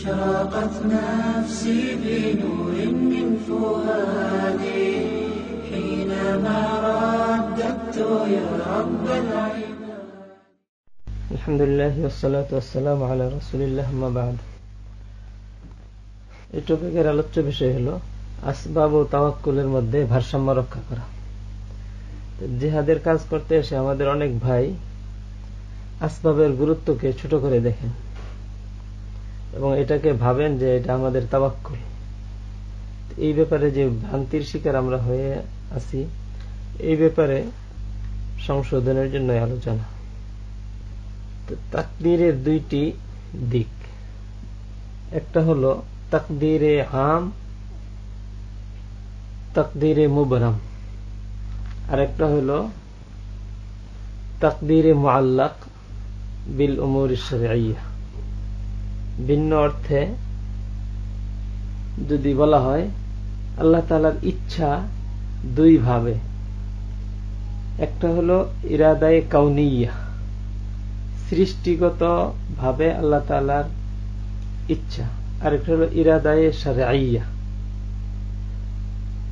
أشرقت نفسي بنور من فؤادي حينما رددت يا رب العباد الحمد لله والصلاة والسلام على رسول الله ما بعد এই টপিকের আলোচ্য বিষয় হলো আসবাব ও তাওয়াক্কুলের মধ্যে ভারসাম্য রক্ষা করা জিহাদের কাজ করতে এসে আমাদের অনেক ভাই আসবাবের গুরুত্বকে ছোট করে দেখেন এবং এটাকে ভাবেন যে এটা আমাদের তাবাক্কুল এই ব্যাপারে যে ভ্রান্তির শিকার আমরা হয়ে আছি, এই ব্যাপারে সংশোধনের জন্য আলোচনা। তাকদিরের দুইটি দিক। একটা হলো তাকদিরে আম তাকদিরে মুবরাম। আর একটা হলো তাকদিরে মুআল্লাক বিল উমুর শরিয়া ভিন্ন অর্থে যদি বলা হয়, আল্লাহ তালার ইচ্ছা দুই ভাবে একটা হলো ইরাদায় কাউনিয়া সৃষ্টিগত ভাবে আল্লাহ তালার ইচ্ছা। আরেকটা হলো ইরাদায় সারাইয়া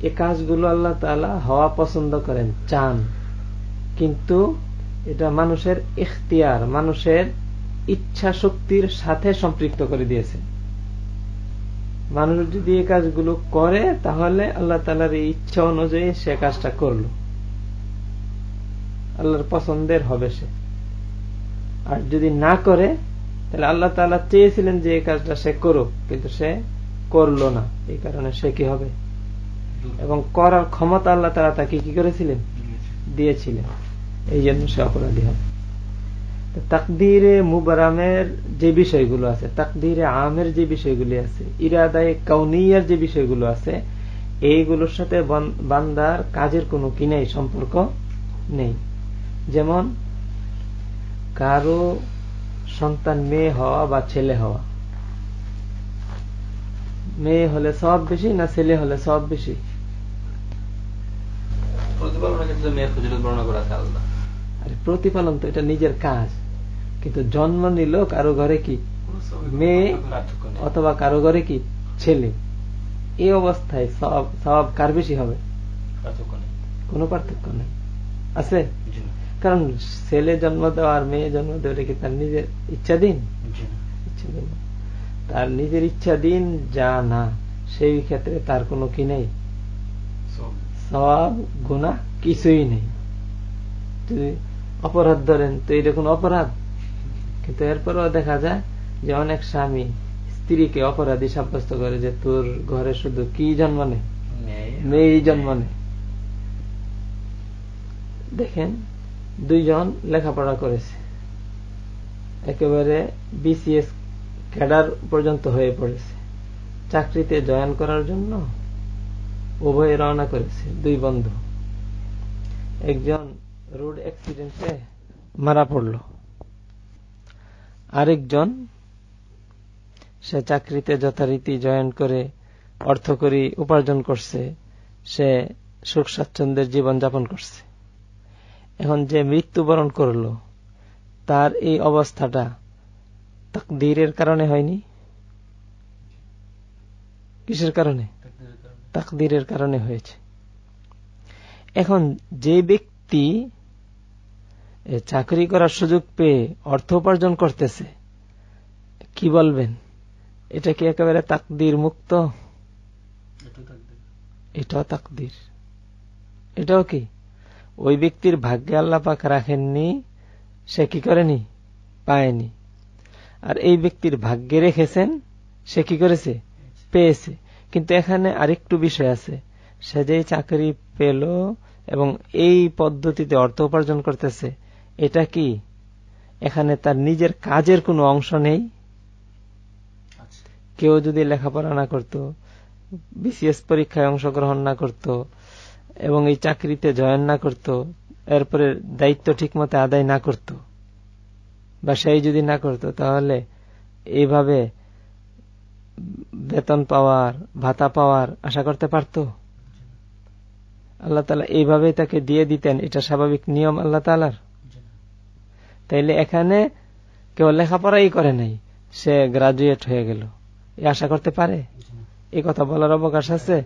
এ কাজগুলো আল্লাহ তালা হওয়া পছন্দ করেন, চান। কিন্তু এটা মানুষের ইখতিয়ার, মানুষের ইচ্ছা শক্তির সাথে সম্পৃক্ত করে দিয়েছেন মানুষ যদি এই কাজগুলো করে, তাহলে আল্লাহ তালার এই ইচ্ছা অনুযায়ী সে কাজটা করল। আল্লাহর পছন্দের হবে সে। আর যদি না করে, তাহলে আল্লাহ তালা চেয়েছিলেন যে এই কাজটা সে করুক, কিন্তু সে করল না। এই কারণে সে কি হবে? এবং করার ক্ষমতা আল্লাহ তালা তাকে কি করেছিলেন? দিয়েছিলেন। এই জন্য সে অপরাধী হবে। তাকদিরে মুবারামের যে বিষয়গুলো আছে তাকদিরে আমের যে বিষয়গুলি আছে ইরাদায় কাউনিয়ার যে বিষয়গুলো আছে এইগুলোর সাথে বান্দার কাজের কোনো কি নেই সম্পর্ক নেই। যেমন কারও সন্তান মেয়ে হওয়া বা ছেলে হওয়া। মেয়ে হলে সব বেশি না ছেলে হলে সব বেশি? প্রতিপালনের ক্ষেত্রে মেয়ের ফজিলত বর্ণনা করা আছে আলাদা। আরে প্রতিপালন তো এটা নিজের কাজ। কিন্তু জন্ম নিল কারও ঘরে কি? মেয়ে অথবা কারও ঘরে কি? ছেলে। এই অবস্থায় সব কার বেশি হবে? কোনো পার্থক্য নেই। আছে? কারণ ছেলে জন্ম দেওয়া আর মেয়ে জন্ম দেওয়া কি তার নিজের ইচ্ছা দিন তার নিজের ইচ্ছাধীন যা না সেই ক্ষেত্রে তার কোনো কি নেই? সব। গুণা কিছুই নেই। অপরাধ ধরেন তো এটা কোনো অপরাধ? কিন্তু এরপরেও দেখা যায় যে অনেক স্বামী স্ত্রীকে অপরাধী সাব্যস্ত করে যে তোর ঘরে শুধু কি জন্ম নেই জন্ম নেই দেখেন দুইজন লেখাপড়া করেছে। একেবারে বিসিএস ক্যাডার পর্যন্ত হয়ে পড়েছে। চাকরিতে জয়েন করার জন্য উভয়ে রওনা করেছে দুই বন্ধু। একজন রোড অ্যাক্সিডেন্টে মারা পড়ল। আরেকজন, সে চাকরিতে যথারীতি জয়েন করে অর্থ করি উপার্জন করছে, সে সুখ স্বাচ্ছন্দ্যের জীবন যাপন করছে। এখন যে মৃত্যুবরণ করল, তার এই অবস্থাটা তাকদীরের কারণে হয়নি? কিসের কারণে? তাকদীরের কারণে হয়েছে। এখন যে ব্যক্তি চাকরি করার সুযোগ পেয়ে অর্থ উপার্জন করতেছে। কি বলবেন? এটা কি একেবারে তাকদির মুক্ত? এটাও তাকদির। এটাও কি? ওই ব্যক্তির ভাগ্যে আল্লাহ পাক রাখেননি সে কি করেনি? পায়নি। আর এই ব্যক্তির ভাগ্যে রেখেছেন সে কি করেছে? পেয়েছে। কিন্তু এখানে আরেকটু বিষয় আছে। সে যেই চাকরি পেল এবং এই পদ্ধতিতে অর্থ উপার্জন করতেছে এটা কি? এখানে তার নিজের কাজের কোনো অংশ নেই? কেউ যদি লেখাপড়া না করত বিসিএস পরীক্ষায় অংশগ্রহণ না করত এবং এই চাকরিতে জয়েন না করত এরপরে দায়িত্ব ঠিকমতো আদায় না করত বা সেই যদি না করত তাহলে এইভাবে বেতন পাওয়ার ভাতা পাওয়ার আশা করতে পারত? আল্লাহ তালা এইভাবেই তাকে দিয়ে দিতেন এটা স্বাভাবিক নিয়ম আল্লাহ তালার? তাইলে এখানে কেউ লেখাপড়াই করে নাই সে গ্রাজুয়েট হয়ে গেল। এ আশা করতে পারে? এই কথা বলার অবকাশ আছে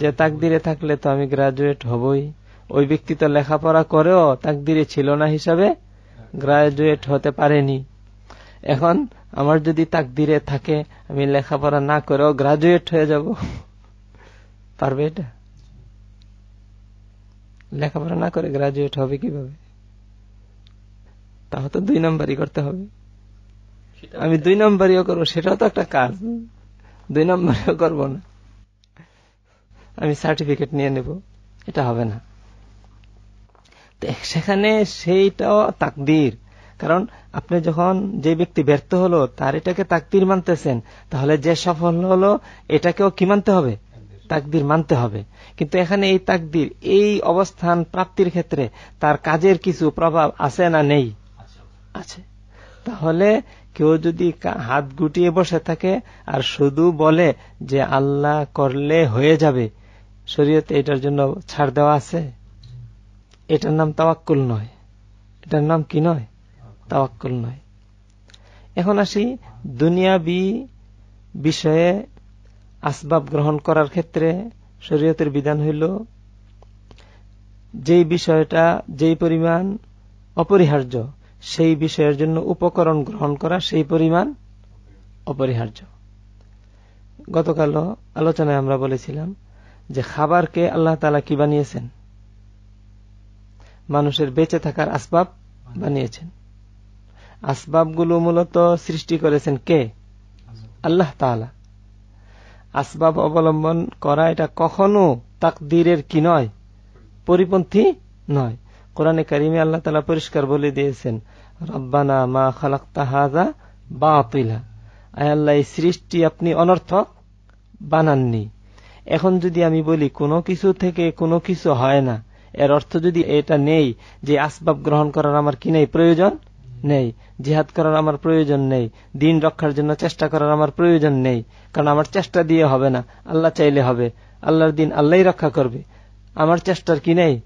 যে তাকদিরে থাকলে তো আমি গ্রাজুয়েট হবই। ওই ব্যক্তি তো লেখাপড়া করেও তাকদিরে ছিল না হিসাবে গ্রাজুয়েট হতে পারেনি। এখন আমার যদি তাকদিরে থাকে আমি লেখাপড়া না করেও গ্রাজুয়েট হয়ে যাব। পারবে এটা? লেখাপড়া না করে গ্রাজুয়েট হবে কীভাবে? তাহলে তো দুই নম্বরই করতে হবে। আমি দুই নম্বরইও করব সেটাও তো একটা কাজ। দুই নম্বরেও করব না। আমি সার্টিফিকেট নিয়ে নেব এটা হবে না। সেখানে সেইটাও তাকদির। কারণ আপনি যখন যে ব্যক্তি ব্যর্থ হলো তার এটাকে তাকদির মানতেছেন তাহলে যে সফল হলো এটাকেও কি মানতে হবে? তাকদির মানতে হবে। কিন্তু এখানে এই তাকদির এই অবস্থান প্রাপ্তির ক্ষেত্রে তার কাজের কিছু প্রভাব আছে না নেই? আছে। তাহলে কেউ যদি হাত গুটিয়ে বসে থাকে আর শুধু বলে যে আল্লাহ করলে হয়ে যাবে, শরীয়তে এটার জন্য ছাড় দেওয়া আছে? এটার নাম তাওয়াক্কুল নয়। এটার নাম কি নয়? তাওয়াক্কুল নয়। এখন আসি দুনিয়াবি বিষয়ে আসবাব গ্রহণ করার ক্ষেত্রে শরীয়তের বিধান হইল যেই বিষয়টা, যেই পরিমাণ অপরিহার্য সেই বিষয়ের জন্য উপকরণ গ্রহণ করা সেই পরিমাণ অপরিহার্য। গতকাল আলোচনায় আমরা বলেছিলাম যে খাবারকে আল্লাহ তালা কি বানিয়েছেন? মানুষের বেঁচে থাকার আসবাব বানিয়েছেন। আসবাবগুলো মূলত সৃষ্টি করেছেন কে? আল্লাহ তালা আসবাব অবলম্বন করা এটা কখনো তাকদিরের কি নয়? পরিপন্থী নয়। কোরআনে কারিমে আল্লাহ তালা পরিষ্কার বলে দিয়েছেন, রব্বানা মা খালাক তাহাজা বা আপিলা আল্লাহ, এই সৃষ্টি আপনি অনর্থক বানাননি। এখন যদি আমি বলি কোনো কিছু থেকে কোনো কিছু হয় না, এর অর্থ যদি এটা নেই যে আসবাব গ্রহণ করার আমার কি নেই প্রয়োজন? নেই। জিহাদ করার আমার প্রয়োজন নেই। দিন রক্ষার জন্য চেষ্টা করার আমার প্রয়োজন নেই। কারণ আমার চেষ্টা দিয়ে হবে না। আল্লাহ চাইলে হবে। আল্লাহর দিন আল্লাহ রক্ষা করবে। আমার চেষ্টার কি নেই?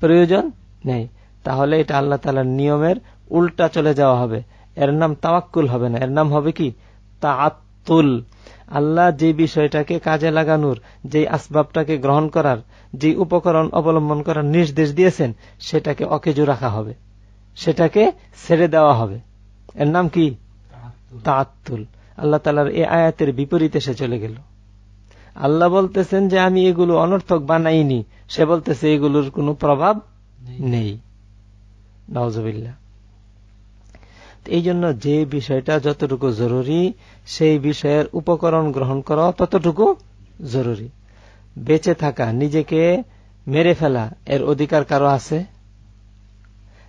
প্রয়োজন? নেই। তাহলে এটা আল্লাহ তালার নিয়মের উল্টা চলে যাওয়া হবে। এর নাম তাওয়াক্কুল হবে না। এর নাম হবে কি? তা আত্তুল আল্লাহ যে বিষয়টাকে কাজে লাগানোর যে আসবাবটাকে গ্রহণ করার যে উপকরণ অবলম্বন করার নির্দেশ দিয়েছেন সেটাকে অকেজু রাখা হবে। সেটাকে ছেড়ে দেওয়া হবে। এর নাম কি? তাত্তুল আল্লাহ তালার এ আয়াতের বিপরীতে সে চলে গেল। আল্লাহ বলতেছেন যে আমি এগুলো অনর্থক বানাইনি। সে বলতেছে এগুলোর কোনো প্রভাব নেই। নওয়াজবিল্লা এই জন্য যে বিষয়টা যতটুকু জরুরি, সেই বিষয়ের উপকরণ গ্রহণ করা ততটুকু জরুরি। বেঁচে থাকা, নিজেকে মেরে ফেলা, এর অধিকার কারও আছে?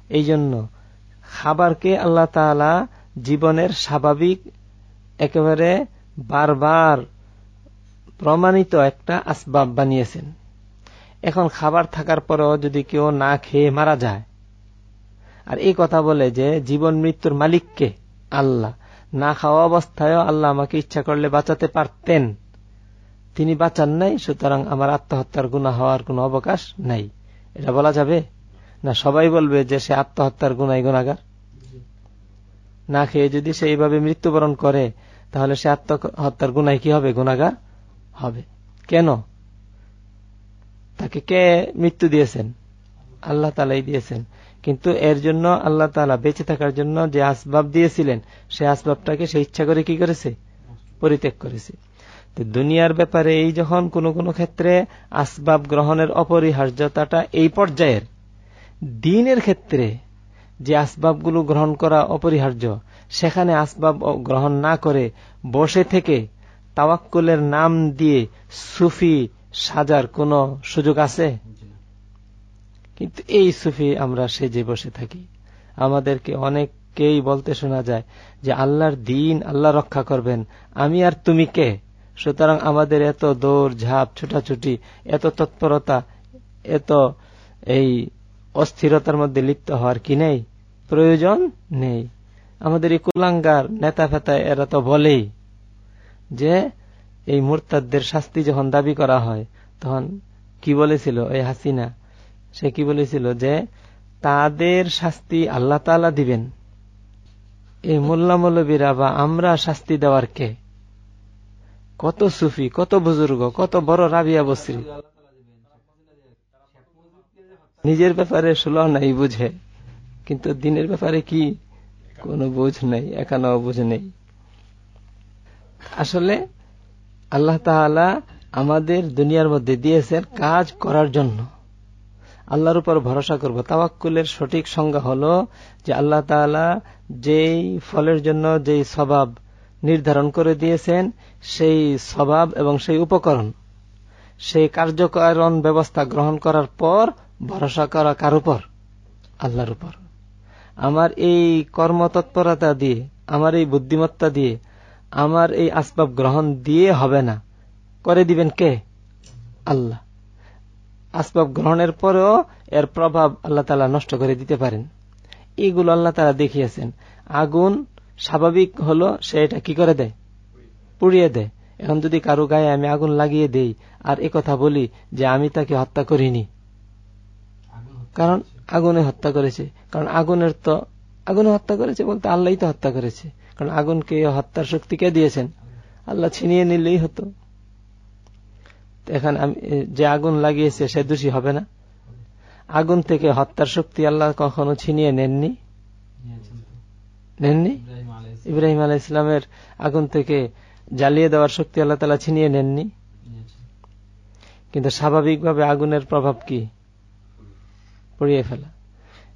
এই জন্য খাবারকে আল্লাহ তালা জীবনের স্বাভাবিক, একেবারে বারবার প্রমাণিত একটা আসবাব বানিয়েছেন। এখন খাবার থাকার পরেও যদি কেউ না খেয়ে মারা যায়। আর এই কথা বলে যে, জীবন মৃত্যুর মালিককে আল্লাহ। না খাওয়া অবস্থায়ও আল্লাহ আমাকে ইচ্ছা করলে বাঁচাতে পারতেন। তিনি বাঁচান নাই, সুতরাং আমার আত্মহত্যার গুণা হওয়ার কোন অবকাশ নাই। এটা বলা যাবে? না, সবাই বলবে যে সে আত্মহত্যার গুণাই গুণাগার না খেয়ে যদি সে এইভাবে মৃত্যুবরণ করে, তাহলে সে আত্মহত্যার গুণাই কি হবে? গুণাগার হবে। কেন? তাকে কে মৃত্যু দিয়েছেন? আল্লাহ তালাই দিয়েছেন। কিন্তু এর জন্য আল্লাহ তালা বেঁচে থাকার জন্য যে আসবাব দিয়েছিলেন, সে আসবাবটাকে সে ইচ্ছা করে কি করেছে? পরিত্যাগ করেছে। তো দুনিয়ার ব্যাপারে এই যখন কোন কোন ক্ষেত্রে আসবাব গ্রহণের অপরিহার্যতাটা এই পর্যায়ের, দিনের ক্ষেত্রে যে আসবাবগুলো গ্রহণ করা অপরিহার্য, সেখানে আসবাব গ্রহণ না করে বসে থেকে তাওয়াক্কুলের নাম দিয়ে সুফি সাজার কোন সুযোগ আছে? কিন্তু এই সুফি আমরা সেজে বসে থাকি। আমাদেরকে অনেককেই বলতে শোনা যায় যে আল্লাহর দিন আল্লাহ রক্ষা করবেন। আমি আর তুমি কে? সুতরাং আমাদের এত দৌড় ঝাঁপ ছুটাছুটি এত তৎপরতা এত এই অস্থিরতার মধ্যে লিপ্ত হওয়ার কি নেই? প্রয়োজন নেই। আমাদের এই কুলাঙ্গার নেতা ফেতা এরা তো বলেই যে এই মোরতাদের শাস্তি যখন দাবি করা হয়, তখন কি বলেছিল এই হাসিনা? সে কি বলেছিল যে, তাদের শাস্তি আল্লাহ তালা দিবেন। এই মোল্লা মৌলবীরা বা আমরা শাস্তি দেওয়ার কে? কত সুফি, কত বুজুর্গ, কত বড় রাবিয়া বস্ত্রী নিজের ব্যাপারে সুলহ নাই বুঝে, কিন্তু দিনের ব্যাপারে কি কোনো বুঝ নেই একানো বুঝ নেই। আসলে আল্লাহ তাআলা আমাদের দুনিয়ার মধ্যে দিয়েছেন কাজ করার জন্য। আল্লাহর উপর ভরসা করব। তাওয়াক্কুলের সঠিক সংজ্ঞা হল যে আল্লাহ তাআলা যেই ফলের জন্য যেই স্বভাব নির্ধারণ করে দিয়েছেন, সেই স্বভাব এবং সেই উপকরণ, সেই কার্যকরণ ব্যবস্থা গ্রহণ করার পর ভরসা করা কার উপর? আল্লাহর উপর। আমার এই কর্মতৎপরতা দিয়ে, আমার এই বুদ্ধিমত্তা দিয়ে আমার এই আসবাব গ্রহণ দিয়ে হবে না। করে দিবেন কে? আল্লাহ। আসবাব গ্রহণের পরেও এর প্রভাব আল্লাহ তালা নষ্ট করে দিতে পারেন। এগুলো আল্লাহ তালা দেখিয়েছেন। আগুন স্বাভাবিক হলো, সে এটা কি করে দেয়? পুড়িয়ে দেয়। এখন যদি কারও গায়ে আমি আগুন লাগিয়ে দেই, আর কথা বলি যে আমি তাকে হত্যা করিনি। কারণ আগুনে হত্যা করেছে। কারণ আগুনের তো, আগুনে হত্যা করেছে বলতে আল্লাহ তো হত্যা করেছে। কারণ আগুনকে হত্যার শক্তি কে দিয়েছেন? আল্লাহ ছিনিয়ে নিলেই হতো। এখন আমি যে আগুন লাগিয়েছে সে দোষী হবে না। আগুন থেকে হত্যার শক্তি আল্লাহ কখনো ছিনিয়ে নেননি? নেননি? ইব্রাহিম আলাহ ইসলামের আগুন থেকে জ্বালিয়ে দেওয়ার শক্তি আল্লাহ তালা ছিনিয়ে নেননি? কিন্তু স্বাভাবিকভাবে আগুনের প্রভাব কি? পড়িয়ে ফেলা।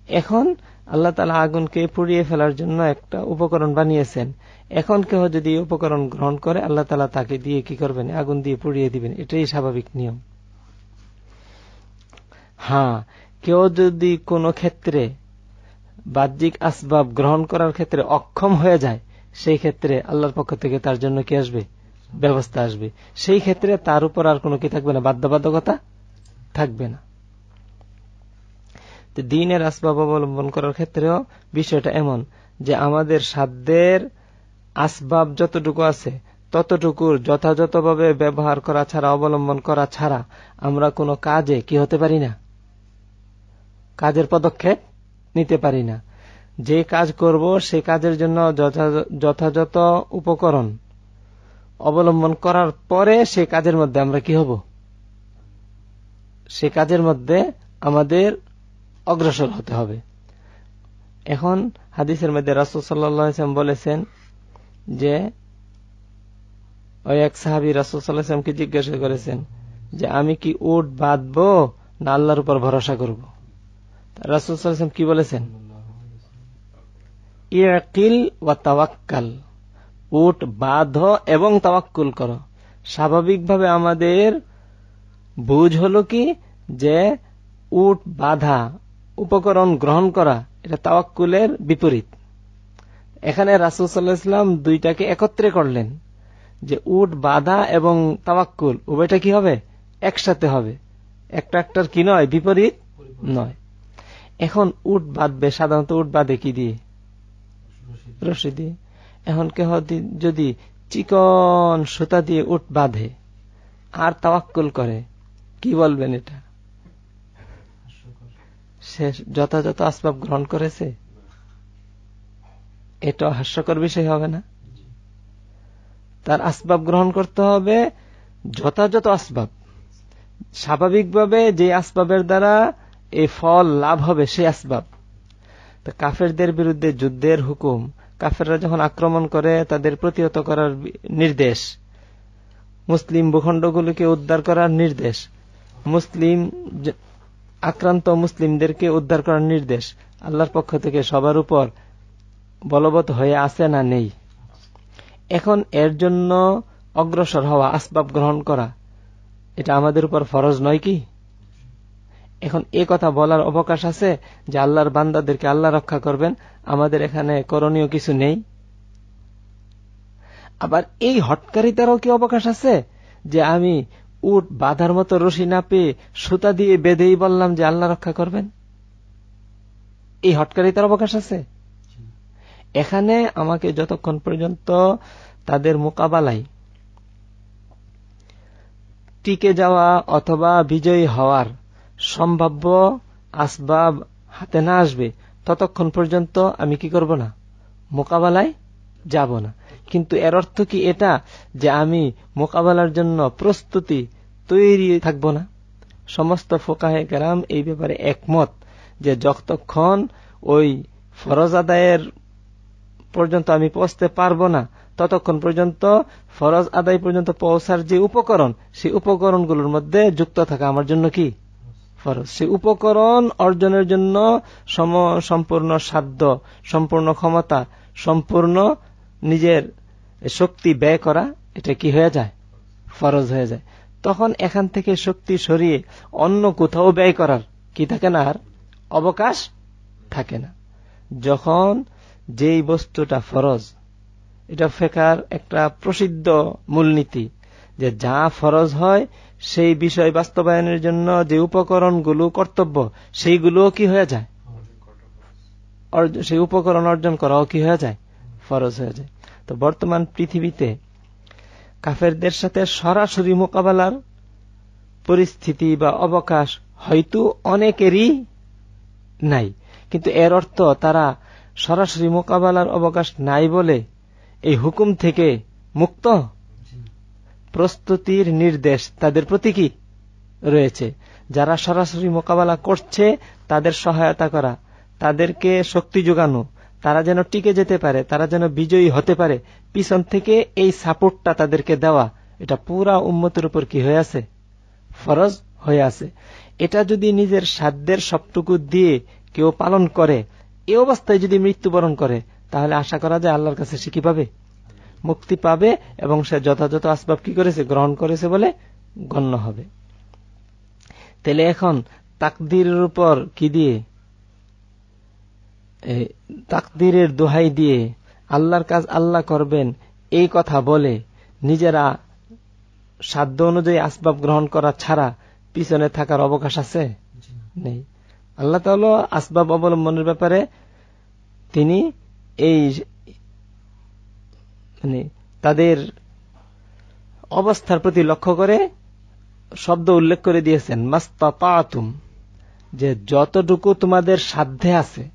এখন আল্লাহ তালা আগুনকে পুড়িয়ে ফেলার জন্য একটা উপকরণ বানিয়েছেন। এখন কেউ যদি উপকরণ গ্রহণ করে, আল্লাহ তালা তাকে দিয়ে কি করবেন? আগুন দিয়ে পুড়িয়ে দিবেন। এটাই স্বাভাবিক নিয়ম। হ্যাঁ কেউ যদি কোনো ক্ষেত্রে বাহ্যিক আসবাব গ্রহণ করার ক্ষেত্রে অক্ষম হয়ে যায়, সেই ক্ষেত্রে আল্লাহর পক্ষ থেকে তার জন্য কি আসবে? ব্যবস্থা আসবে। সেই ক্ষেত্রে তার উপর আর কোনো কি থাকবে না? বাধ্যবাধকতা থাকবে না। দিনের আসবাব অবলম্বন করার ক্ষেত্রেও বিষয়টা এমন যে আমাদের সাধ্যের আসবাব যতটুকু আছে, ততটুকুর যথাযথভাবে ব্যবহার করা ছাড়া, অবলম্বন করা ছাড়া আমরা কোনো কাজে কি হতে পারি না? কাজের পদক্ষেপ নিতে পারি না। যে কাজ করব, সে কাজের জন্য যথাযথ উপকরণ অবলম্বন করার পরে সে কাজের মধ্যে আমরা কি হব? সে কাজের মধ্যে আমাদের অগ্রসর হতে হবে। এখন হাদিসের মধ্যে রাসুল সাল্লাম বলেছেন যে, ওই এক সাহাবি রাসুল সাল্লাহামকে জিজ্ঞাসা করেছেন যে, আমি কি উট বাঁধব না আল্লাহর উপর ভরসা করব? রাসুল সাল্লাম কি বলেছেন? ইয়াকিল ওয়া তাওয়াক্কাল। উট বাঁধ এবং তাওয়াক্কুল করো। স্বাভাবিকভাবে আমাদের বুঝ হলো কি? যে, উট বাধা উপকরণ গ্রহণ করা, এটা তাওয়াক্কুলের বিপরীত। এখানে রাসুল সাল্লাহ ইসলাম দুইটাকে একত্রে করলেন, যে উট, বাধা এবং তাওয়াক্কুল, উভয়টা কি হবে? একসাথে হবে। একটা একটার কি নয়? বিপরীত নয়। এখন উট বাঁধবে, সাধারণত উট বাঁধে কি দিয়ে? রশি দিয়ে। এখন কেহ যদি চিকন সুতা দিয়ে উট বাঁধে আর তাওয়াক্কুল করে, কি বলবেন এটা? সে যথাযথ আসবাব গ্রহণ করেছে, এটা হাস্যকর বিষয় হবে না? তার আসবাব গ্রহণ করতে হবে যথাযথ আসবাব। স্বাভাবিকভাবে যে আসবাবের দ্বারা এই ফল লাভ হবে, সে আসবাব। কাফেরদের বিরুদ্ধে যুদ্ধের হুকুম, কাফেররা যখন আক্রমণ করে, তাদের প্রতিহত করার নির্দেশ, মুসলিম ভূখণ্ডগুলিকে উদ্ধার করার নির্দেশ, মুসলিম আক্রান্ত মুসলিমদেরকে উদ্ধার করার নির্দেশ। আল্লাহর পক্ষ থেকে সবার উপর বলবৎ হয়ে আছে না নেই। এখন এর জন্য অগ্রসর হওয়া আসবাব গ্রহণ করা, এটা আমাদের উপর ফরজ নয় কি? এখন এ কথা বলার অবকাশ আছে যে আল্লাহর বান্দাদেরকে আল্লাহ রক্ষা করবেন, আমাদের এখানে করণীয় কিছু নেই। আবার এই হটকারিতারও কি অবকাশ আছে যে আমি উট বাধার মতো রশি না পেয়ে সুতা দিয়ে বেঁধেই বললাম যে, আল্লাহ রক্ষা করবেন। এই হটকারিতার অবকাশ আছে? এখানে আমাকে যতক্ষণ পর্যন্ত তাদের মোকাবেলায় টিকে যাওয়া অথবা বিজয়ী হওয়ার সম্ভাব্য আসবাব হাতে না আসবে, ততক্ষণ পর্যন্ত আমি কি করব না? মোকাবেলায় যাব না। কিন্তু এর অর্থ কি এটা? যে আমি মোকাবেলার জন্য প্রস্তুতি তৈরি থাকব না। সমস্ত ফোকাহে গ্রাম এই ব্যাপারে একমত যে যতক্ষণ ওই ফরজ আদায়ের পর্যন্ত আমি পৌঁছতে পারব না, ততক্ষণ পর্যন্ত ফরজ আদায় পর্যন্ত পৌঁছার যে উপকরণ, সেই উপকরণগুলোর মধ্যে যুক্ত থাকা আমার জন্য কি? ফরজ। সেই উপকরণ অর্জনের জন্য সম, সম্পূর্ণ সাধ্য, সম্পূর্ণ ক্ষমতা, সম্পূর্ণ নিজের শক্তি ব্যয় করা, এটা কি হয়ে যায়? ফরজ হয়ে যায়। তখন এখান থেকে শক্তি সরিয়ে অন্য কোথাও ব্যয় করার কি থাকে না আর? অবকাশ থাকে না। যখন যেই বস্তুটা ফরজ, এটা ফেকার একটা প্রসিদ্ধ মূলনীতি যে যা ফরজ হয়, সেই বিষয় বাস্তবায়নের জন্য যে উপকরণগুলো কর্তব্য, সেইগুলোও কি হয়ে যায়? সেই উপকরণ অর্জন করাও কি হয়ে যায়? ফরজ হয়ে যায়। তো বর্তমান পৃথিবীতে কাফেরদের সাথে সরাসরি মোকাবেলার পরিস্থিতি বা অবকাশ হয়তো অনেকেরই নাই। কিন্তু এর অর্থ তারা সরাসরি মোকাবেলার অবকাশ নাই বলে এই হুকুম থেকে মুক্ত? প্রস্তুতির নির্দেশ তাদের প্রতি কি রয়েছে? যারা সরাসরি মোকাবেলা করছে, তাদের সহায়তা করা, তাদেরকে শক্তি যোগানো তারা যেন টিকে যেতে পারে, তারা যেন বিজয়ী হতে পারে, পিছন থেকে এই সাপোর্টটা তাদেরকে দেওয়া, এটা পুরা উন্মতের উপর কি হয়ে আছে? ফরজ হয়ে আছে। এটা যদি নিজের সাধ্যের সবটুকু দিয়ে কেউ পালন করে, এ অবস্থায় যদি মৃত্যুবরণ করে, তাহলে আশা করা যায় আল্লাহর কাছে সে কি পাবে? মুক্তি পাবে এবং সে যথাযথ আসবাব কি করেছে? গ্রহণ করেছে বলে গণ্য হবে। তাহলে এখন তাকদির উপর কি দিয়ে তাকদিরের দোহাই দিয়ে আল্লাহর কাজ আল্লাহ করবেন এই কথা বলে নিজেরা সাধ্য অনুযায়ী আসবাব গ্রহণ করা ছাড়া পিছনে থাকার অবকাশ আছে? নেই। আল্লাহ আসবাব অবলম্বনের ব্যাপারে তিনি এই মানে তাদের অবস্থার প্রতি লক্ষ্য করে শব্দ উল্লেখ করে দিয়েছেন মাস্তাতুম যে যতটুকু তোমাদের সাধ্যে আছে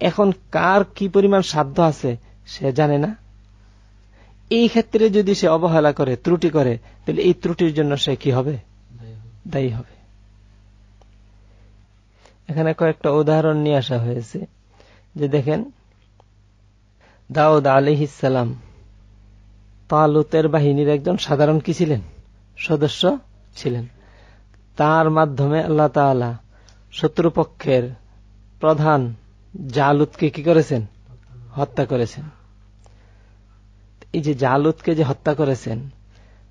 এখন কার কি পরিমাণ সাধ্য আছে, সে জানে না। এই ক্ষেত্রে যদি সে অবহেলা করে, ত্রুটি করে, তাহলে এই ত্রুটির জন্য সে কি হবে? দায়ী হবে। এখানে কয়েকটা উদাহরণ নিয়ে আসা হয়েছে। যে দেখেন, দাউদ আলিহিসাল্লাম তালুতের বাহিনীর একজন সাধারণ কি ছিলেন? সদস্য ছিলেন। তার মাধ্যমে আল্লাহ তালা শত্রুপক্ষের প্রধান জালুদকে কি করেছেন? হত্যা করেছেন। এই যে জালুদকে যে হত্যা করেছেন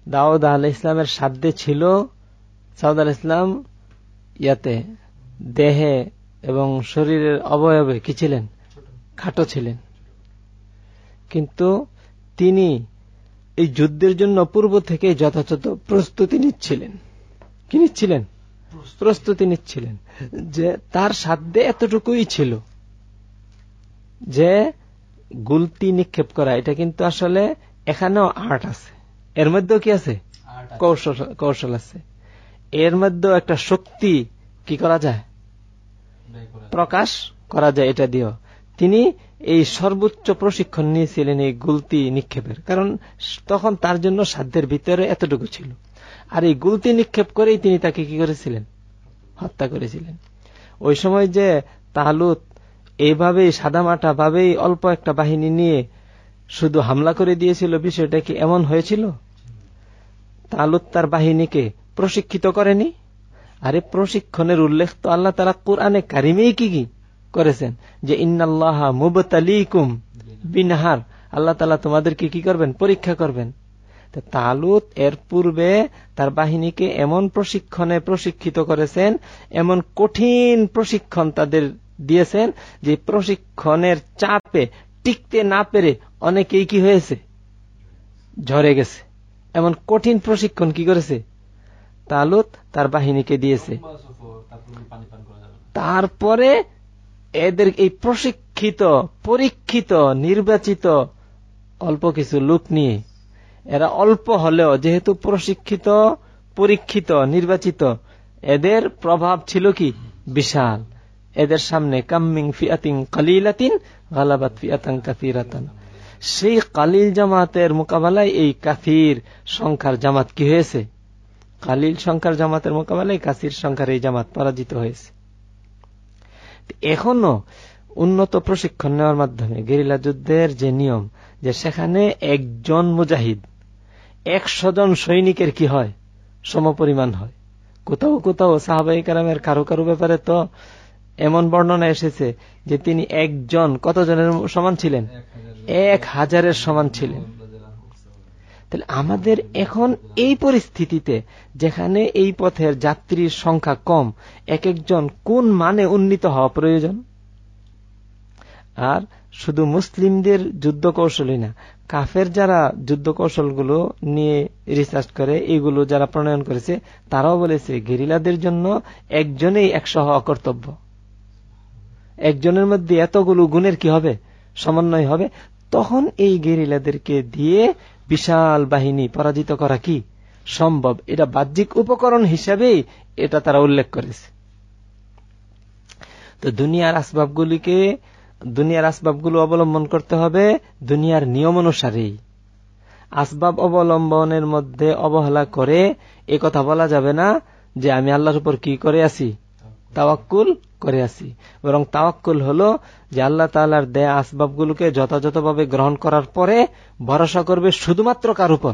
দাউদ আল ইসলামের সাধ্যে ছিল সাউদ আল ইসলাম ইয়াতে দেহে এবং শরীরের অবয়বে কি ছিলেন? খাটো ছিলেন। কিন্তু তিনি এই যুদ্ধের জন্য পূর্ব থেকে যথাযথ প্রস্তুতি নিচ্ছিলেন। কি নিচ্ছিলেন? প্রস্তুতি নিচ্ছিলেন যে তার সাধ্যে এতটুকুই ছিল। যে গুলতি নিক্ষেপ করা এটা কিন্তু আসলে এখানেও আর্ট আছে। এর মধ্যেও কি আছে? কৌশল কৌশল আছে। এর মধ্যেও একটা শক্তি কি করা যায়? প্রকাশ করা যায় এটা দিয়েও। তিনি এই সর্বোচ্চ প্রশিক্ষণ নিয়েছিলেন এই গুলতি নিক্ষেপের। কারণ তখন তার জন্য সাধ্যের ভিতরে এতটুকু ছিল। আর এই গুলতি নিক্ষেপ করেই তিনি তাকে কি করেছিলেন? হত্যা করেছিলেন। ওই সময় যে তাহলুত এইভাবেই সাদামাটা ভাবেই অল্প একটা বাহিনী নিয়ে শুধু হামলা করে দিয়েছিল, বিষয়টা কি এমন হয়েছিল? তালুত তার বাহিনীকে প্রশিক্ষিত করেনি? আরে প্রশিক্ষণের উল্লেখ তো আল্লাহ তারা কোরআনে কারিমেই কি কি করেছেন? যে ইন্নাল্লাহ মুবতালিকুম বিনহার। আল্লাহ তালা তোমাদেরকে কি করবেন? পরীক্ষা করবেন। তালুত এর পূর্বে তার বাহিনীকে এমন প্রশিক্ষণে প্রশিক্ষিত করেছেন, এমন কঠিন প্রশিক্ষণ তাদের দিয়েছেন যে প্রশিক্ষণের চাপে টিকতে না পেরে অনেকেই কি হয়েছে? ঝরে গেছে। এমন কঠিন প্রশিক্ষণ কি করেছে? তালুত তার বাহিনীকে দিয়েছে। তারপরে এদের এই প্রশিক্ষিত, পরীক্ষিত, নির্বাচিত অল্প কিছু লোক নিয়ে, এরা অল্প হলেও যেহেতু প্রশিক্ষিত, পরীক্ষিত, নির্বাচিত, এদের প্রভাব ছিল কি? বিশাল। এদের সামনে কাম্মিং ফিয়াতিং কালিলাতিন, গালাবাত ফিয়াতাং কাতিরাতান সেই কালিল জামাতের মোকাবেলায় এই কাফির সংখ্যার জামাত কি হয়েছে? কালিল সংখ্যার জামাতের মোকাবেলায় কাসির সংখ্যার এই জামাত পরাজিত হয়েছে। এখনও উন্নত প্রশিক্ষণ নেওয়ার মাধ্যমে গেরিলা যুদ্ধের যে নিয়ম, যে সেখানে একজন মুজাহিদ, একশো জন সৈনিকের কি হয়? সমপরিমাণ হয়। কোথাও কোথাও সাহাবাই কারামের কারও কারও ব্যাপারে তো এমন বর্ণনা এসেছে যে তিনি একজন কতজনের সমান ছিলেন? এক হাজারের সমান ছিলেন। তাহলে আমাদের এখন এই পরিস্থিতিতে যেখানে এই পথের যাত্রীর সংখ্যা কম এক একজন কোন মানে উন্নীত হওয়া প্রয়োজন? আর শুধু মুসলিমদের যুদ্ধ কৌশলই না কাফের যারা যুদ্ধ কৌশলগুলো নিয়ে রিসার্চ করে এগুলো যারা প্রণয়ন করেছে তারাও বলেছে গেরিলাদের জন্য একজনেই একশো হওয়া কর্তব্য একজনের মধ্যে এতগুলো গুণের কি হবে? সমন্বয় হবে? তখন এই গেরিলাদেরকে দিয়ে বিশাল বাহিনী পরাজিত করা কি সম্ভব? এটা বাহ্যিক উপকরণ হিসাবেই এটা তারা উল্লেখ করেছে। তো দুনিয়ার আসবাবগুলিকে, দুনিয়ার আসবাবগুলো অবলম্বন করতে হবে দুনিয়ার নিয়ম অনুসারেই। আসবাব অবলম্বনের মধ্যে অবহেলা করে এ কথা বলা যাবে না যে আমি আল্লাহর উপর কি করে আছি। তাওয়াক্কুল করে আছি বরং তাওয়াক্কুল হলো যে আল্লাহ তালার দেয়া আসবাবগুলোকে যথাযথভাবে গ্রহণ করার পরে ভরসা করবে শুধুমাত্র কার উপর?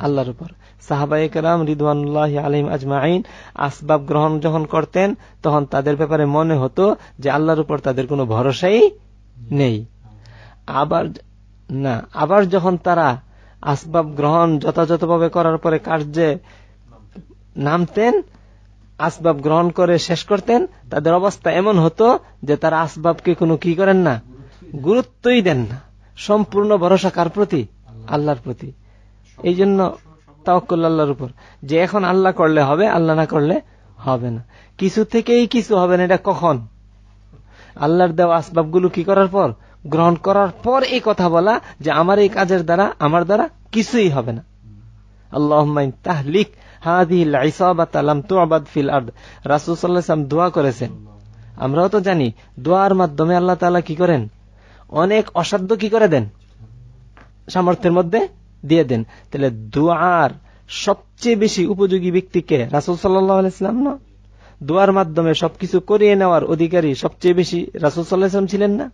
আল্লাহর উপর। সাহাবাইকেরাম রিদওয়ানুল্লাহ আলিম আজমাইন আসবাব গ্রহণ যখন করতেন তখন তাদের ব্যাপারে মনে হতো যে আল্লাহর উপর তাদের কোনো ভরসাই নেই। আবার না আবার যখন তারা আসবাব গ্রহণ যথাযথভাবে করার পরে কার্যে নামতেন আসবাব গ্রহণ করে শেষ করতেন, তাদের অবস্থা এমন হতো যে তারা আসবাবকে কোনো কি করেন না, গুরুত্বই দেন না, সম্পূর্ণ ভরসা কার প্রতি? আল্লাহর প্রতি। এই জন্য তাওকুল আল্লাহর উপর। যে এখন আল্লাহ করলে হবে, আল্লাহ না করলে হবে না। কিছু থেকেই কিছু হবে না, এটা কখন? আল্লাহর দেওয়া আসবাবগুলো কি করার পর? গ্রহণ করার পর এই কথা বলা যে আমার এই কাজের দ্বারা, আমার দ্বারা কিছুই হবে না। আল্লাহ তাহলিক রাসুসাল্লাম দোয়া করেছেন। আমরাও তো জানি, দোয়ার মাধ্যমে আল্লাহ তালা কি করেন? অনেক অসাধ্য কি করে দেন? সামর্থ্যের মধ্যে দিয়ে দেন। তাহলে দোয়ার সবচেয়ে বেশি উপযোগী ব্যক্তিকে রাসুল সাল্লাম না? দোয়ার মাধ্যমে সবকিছু করিয়ে নেওয়ার অধিকারী সবচেয়ে বেশি রাসুল সাল্লাহাম ছিলেন না?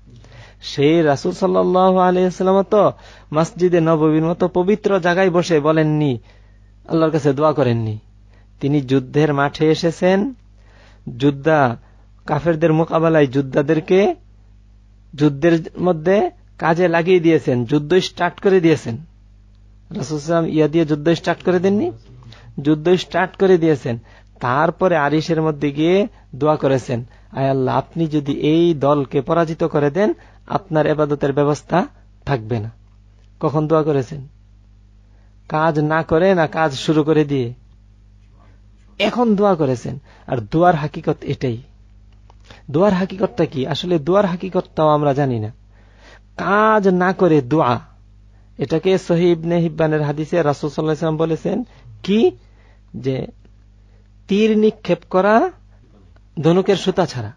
সেই রাসুল সাল্লাহ আলিয়াল্লাম তো মসজিদে নবীর মতো পবিত্র জায়গায় বসে বলেননি আল্লাহর কাছে দোয়া করেননি। তিনি যুদ্ধের মাঠে এসেছেন। যুদ্ধা, কাফেরদের মোকাবেলায় যোদ্ধাদেরকে যুদ্ধের মধ্যে কাজে লাগিয়ে দিয়েছেন, যুদ্ধ স্টার্ট করে দিয়েছেন। রাসুলাম ইয়া দিয়ে যুদ্ধ স্টার্ট করে দেননি? যুদ্ধ স্টার্ট করে দিয়েছেন। তারপরে আরিসের মধ্যে গিয়ে দোয়া করেছেন, আয় আল্লাহ, আপনি যদি এই দলকে পরাজিত করে দেন, আপনার এবাদতের ব্যবস্থা থাকবে না। কখন দোয়া করেছেন? কাজ না করে না কাজ শুরু করে দিয়ে? এখন দোয়া করেছেন। আর দোয়ার হাকিকত এটাই। দোয়ার হাকিকতটা কি? আসলে দোয়ার হাকিকতটাও আমরা জানি না। কাজ না করে দোয়া। এটাকে সহিব নেহিবানের হাদিসে রাসুসাল্লাহাম বলেছেন, কি? যে তীর নিক্ষেপ করা ধনুকের সুতা ছাড়া।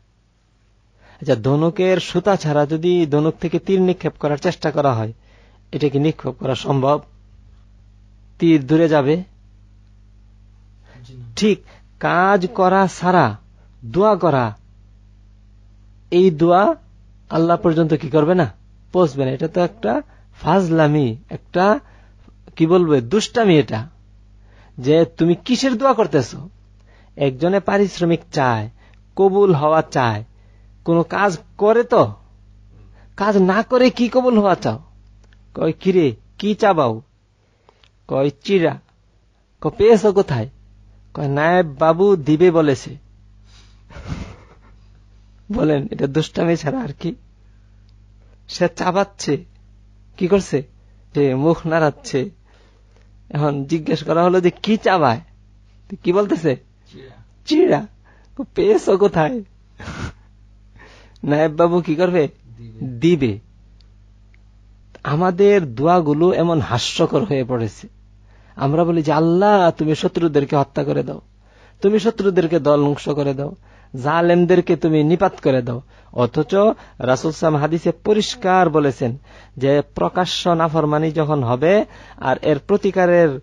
আচ্ছা ধনুকের সুতা ছাড়া যদি ধনুক থেকে তীর নিক্ষেপ করার চেষ্টা করা হয়, এটা কি নিক্ষেপ করা সম্ভব? তীর দূরে যাবে। ঠিক, কাজ করা ছাড়া, দোয়া করা, এই দোয়া আল্লাহ পর্যন্ত কি করবে না? পৌঁছবে না। এটা তো একটা ফাজলামি, একটা, কি বলবে, দুষ্টামি এটা। যে তুমি কিসের দোয়া করতেছ? একজনে পারিশ্রমিক চায়, কবুল হওয়া চায়, কোন কাজ করে তো? কাজ না করে কি কবুল হওয়া চাও? কয়, কিরে, কি চাবাও? কয় চিরা। ক পেয়েছ কোথায়? কয় নায়ব বাবু দিবে বলেছে। বলেন এটা দুষ্টামি ছাড়া আর কি? সে চাবাচ্ছে। কি করছে? যে মুখ নাড়াচ্ছে। এখন জিজ্ঞেস করা হলো যে কি চাবায়? কি বলতেছে? চিড়া পেয়েছ কোথায়? নায়েব বাবু কি করবে? দিবে। আমাদের দোয়াগুলো এমন হাস্যকর হয়ে পড়েছে। আমরা বলি যে, আল্লাহ, তুমি শত্রুদেরকে হত্যা করে দাও। তুমি শত্রুদেরকে দল ধ্বংস করে দাও। জালেমদেরকে তুমি নিপাত করে দাও। অথচ রাসুল সাম হাদিসে পরিষ্কার বলেছেন যে, প্রকাশ্য নাফরমানি যখন হবে আর এর প্রতিকারের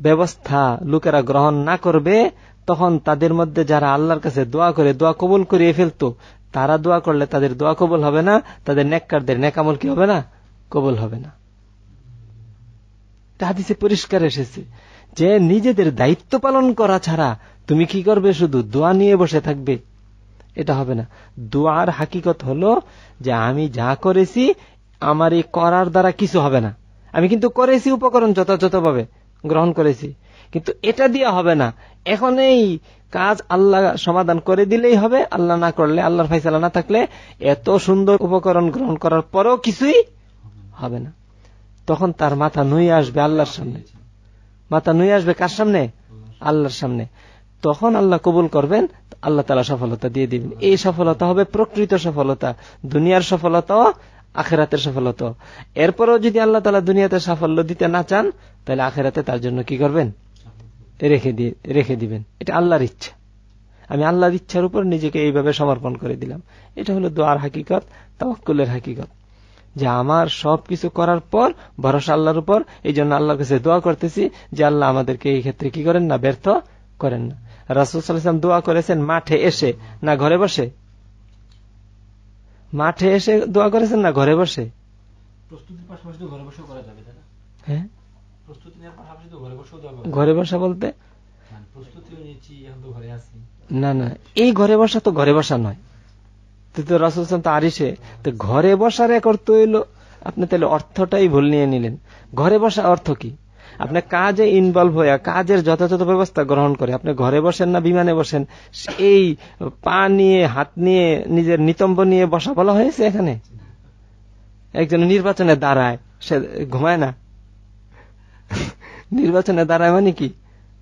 ব্যবস্থা লোকেরা গ্রহণ না করবে, তখন তাদের মধ্যে যারা আল্লাহর কাছে দোয়া করে, দোয়া কবুল করিয়ে ফেলতো, তারা দোয়া করলে তাদের দোয়া কবুল হবে না, তাদের নেককারদের নেকামল কি হবে না? কবুল হবে না। হাদিসে পরিষ্কার এসেছে যে নিজেদের দায়িত্ব পালন করা ছাড়া তুমি কি করবে? শুধু দোয়া নিয়ে বসে থাকবে। এটা হবে না। দোয়ার হাকিকত হলো যে আমি যা করেছি, আমার এই করার দ্বারা কিছু হবে না। আমি কিন্তু করেছি উপকরণ যথাযথভাবে, গ্রহণ করেছি। কিন্তু এটা দিয়ে হবে না। এখন এই কাজ আল্লাহ সমাধান করে দিলেই হবে। আল্লাহ না করলে, আল্লাহর ফাইসালা না থাকলে এত সুন্দর উপকরণ গ্রহণ করার পরেও কিছুই হবে না। তখন তার মাথা নুয়ে আসবে আল্লাহর সামনে। মাথা নুয়ে আসবে কার সামনে? আল্লাহর সামনে। তখন আল্লাহ কবুল করবেন, আল্লাহ তালা সফলতা দিয়ে দিবেন। এই সফলতা হবে প্রকৃত সফলতা, দুনিয়ার সফলতাও আখেরাতের সফলতা। এরপরও যদি আল্লাহ তালা দুনিয়াতে সাফল্য দিতে না চান, তাহলে আখেরাতে তার জন্য কি করবেন? রেখে দিয়ে, রেখে দিবেন। এটা আল্লাহর ইচ্ছা। আমি আল্লাহর ইচ্ছার উপর নিজেকে এইভাবে সমর্পণ করে দিলাম। এটা হলো দোয়ার হাকিকত, তাওয়াক্কুলের হাকিকত। যে আমার সব কিছু করার পর ভরসা আল্লাহর উপর এই জন্য আল্লাহর কাছে দোয়া করতেছি যে আল্লাহ আমাদেরকে এই ক্ষেত্রে কি করেন না ব্যর্থ করেন না। রাসুল সাল্লাম দোয়া করেছেন মাঠে এসে না ঘরে বসে? মাঠে এসে দোয়া করেছেন না ঘরে বসে? ঘরে হ্যাঁ? ঘরে বসা বলতে? না না এই ঘরে বসা তো ঘরে বসা নয়। তো তো রাসুল তো আরিসে, তো ঘরে বসার এক অর্থ হইল, আপনি তাহলে অর্থটাই ভুল নিয়ে নিলেন। ঘরে বসা অর্থ কি? আপনি কাজে ইনভলভ হয়ে, কাজের যথাযথ ব্যবস্থা গ্রহণ করে, আপনি ঘরে বসেন না, বিমানে বসেন এই পা নিয়ে, হাত নিয়ে, নিজের নিতম্ব নিয়ে বসা বলা হয়েছে এখানে? একজন নির্বাচনে দাঁড়ায়, সে ঘুমায় না। নির্বাচনে দাঁড়ায় মানে কি?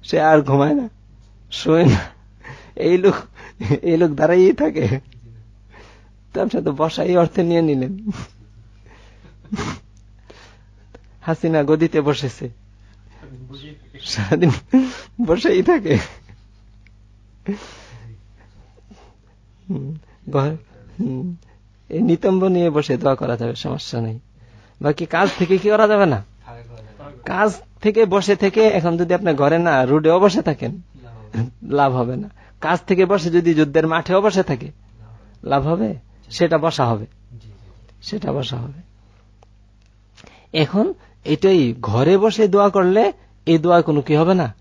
সে আর ঘুমায় না, শোয় না। এই লোক এই লোক দাঁড়াইই থাকে। তার সাথে বসা এই অর্থে নিয়ে নিলেন। হাসিনা গদিতে বসেছে। সারাদিন বসেই থাকে। এই নিতম্ব নিয়ে বসে দোয়া করা যাবে, সমস্যা নেই। বাকি কাজ থেকে কি করা যাবে না? কাজ থেকে বসে থেকে, এখন যদি আপনি ঘরে না, রুডেও বসে থাকেন, লাভ হবে না। কাজ থেকে বসে যদি যুদ্ধের মাঠেও বসে থাকে, লাভ হবে? সেটা বসা হবে। সেটা বসা হবে। এখন এটাই ঘরে বসে দোয়া করলে এই দোয়া কোনো কি হবে না?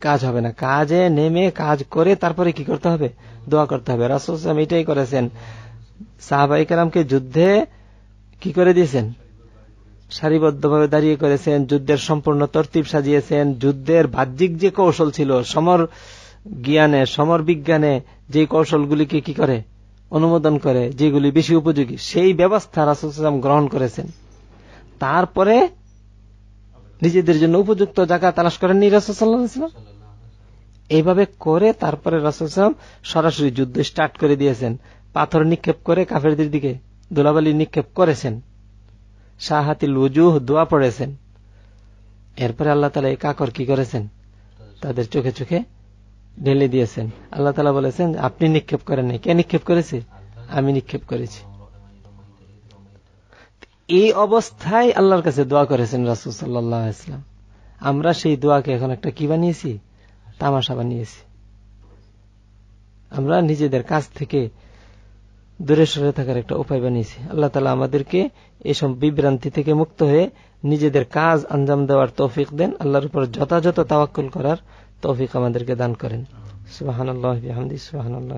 কাজ হবে না। কাজে নেমে কাজ করে তারপরে কি করতে হবে? দোয়া করতে হবে। রাসুলাম এটাই করেছেন। সাহাবাইকার যুদ্ধে কি করে দিয়েছেন? সারিবদ্ধভাবে দাঁড়িয়ে করেছেন, যুদ্ধের সম্পূর্ণ তরতিব সাজিয়েছেন, যুদ্ধের বাহ্যিক যে কৌশল ছিল, সমর জ্ঞানে, সমর বিজ্ঞানে যে কৌশলগুলিকে কি করে? অনুমোদন করে, যেগুলি বেশি উপযোগী, সেই ব্যবস্থা রাসুলাম গ্রহণ করেছেন। তারপরে নিজেদের জন্য উপযুক্ত জায়গা তালাশ করেননি রাসুসাল্লাম এইভাবে করে তারপরে রাসুলাম সরাসরি যুদ্ধ স্টার্ট করে দিয়েছেন। পাথর নিক্ষেপ করে কাফেরদের দিকে দোলাবালি নিক্ষেপ করেছেন। শাহাতিল উজুহ দোয়া পড়েছেন। এরপরে আল্লাহ তালা এই কাকর কি করেছেন? তাদের চোখে চোখে ঢেলে দিয়েছেন। আল্লাহ তালা বলেছেন, আপনি নিক্ষেপ করেন কে নিক্ষেপ করেছে? আমি নিক্ষেপ করেছি। এই অবস্থায় আল্লাহর কাছে দোয়া করেছেন রাসুল সাল্লাহ ইসলাম আমরা সেই দোয়াকে এখন একটা কি বানিয়েছি? তামাশা বানিয়েছি। আমরা নিজেদের কাছ থেকে দূরে সরে থাকার একটা উপায় বানিয়েছি। আল্লাহ তালা আমাদেরকে এসব বিভ্রান্তি থেকে মুক্ত হয়ে নিজেদের কাজ আঞ্জাম দেওয়ার তৌফিক দেন। আল্লাহর উপর যথাযথ তাওয়াক্কুল করার তৌফিক আমাদেরকে দান করেন। সুবাহান আল্লাহ সুবাহান আল্লাহ